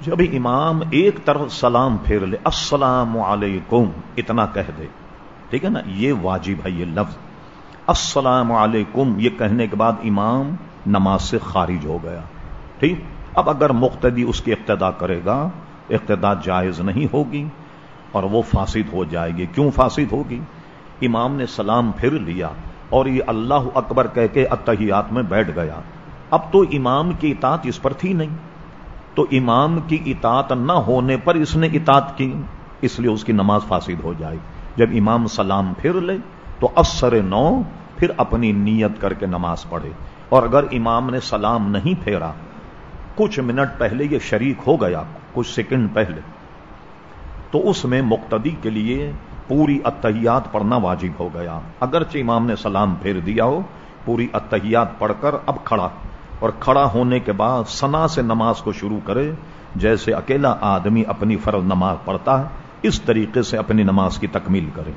جب امام ایک طرف سلام پھیر لے، السلام علیکم، اتنا کہہ دے۔ ٹھیک ہے نا؟ یہ واجب ہے، یہ لفظ۔ السلام علیکم، یہ کہنے کے بعد امام نماز سے خارج ہو گیا۔ ٹھیک؟ اب اگر مقتدی اس کی اقتدا کرے گا، اقتدا جائز نہیں ہوگی اور وہ فاسد ہو جائے گی۔ کیوں فاسد ہوگی؟ امام نے سلام پھر لیا اور یہ اللہ اکبر کہہ کے اتحیات میں بیٹھ گیا۔ اب تو امام کی اطاعت اس پر تھی نہیں۔ تو امام کی اطاعت نہ ہونے پر اس نے اطاعت کی، اس لیے اس کی نماز فاسد ہو جائے۔ جب امام سلام پھر لے تو اثر نو پھر اپنی نیت کر کے نماز پڑھے۔ اور اگر امام نے سلام نہیں پھیرا، کچھ منٹ پہلے یہ شریک ہو گیا، کچھ سیکنڈ پہلے، تو اس میں مقتدی کے لیے پوری اتحیات پڑھنا واجب ہو گیا۔ اگرچہ امام نے سلام پھیر دیا ہو، پوری اتحیات پڑھ کر اب کھڑا۔ اور کھڑا ہونے کے بعد سنا سے نماز کو شروع کرے، جیسے اکیلا آدمی اپنی فرض نماز پڑھتا ہے، اس طریقے سے اپنی نماز کی تکمیل کرے۔